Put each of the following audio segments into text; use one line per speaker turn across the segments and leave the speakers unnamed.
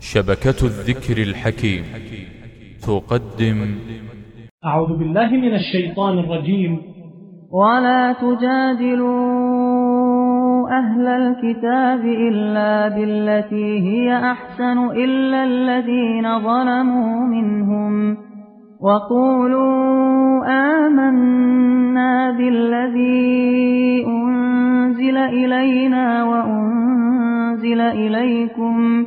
شبكة الذكر الحكيم. تقدم.
أعوذ بالله من الشيطان الرجيم.
ولا تجادلوا أهل الكتاب إلا بالتي هي أحسن إلا الذين ظلموا منهم. وقولوا آمنا بالذي أنزل إلينا وأنزل إليكم.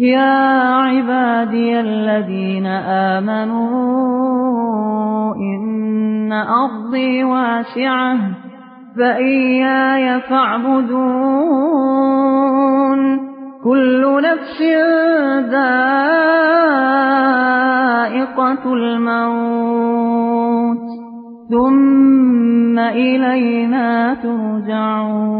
يا عبادي الذين آمنوا إن أرضي واسعة فإياي فاعبدون. كل نفس ذائقة الموت. ثم إلينا ترجعون.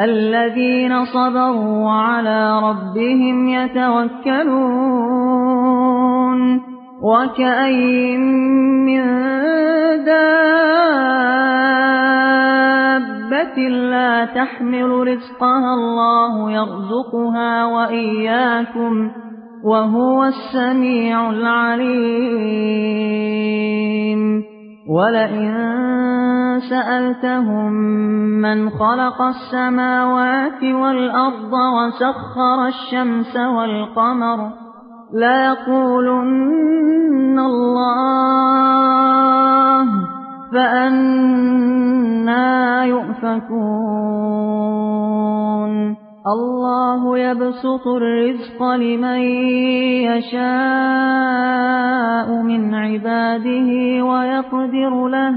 الذين صبروا وعلى ربهم يتوكلون وكأين من دابة لا تحمل رزقها الله يرزقها وإياكم وهو السميع العليم ولئن سألتهم من خلق السماوات والأرض وسخر الشمس والقمر. ليقولن الله فأنا يؤفكون. الله يبسط الرزق لمن يشاء من عباده ويقدر له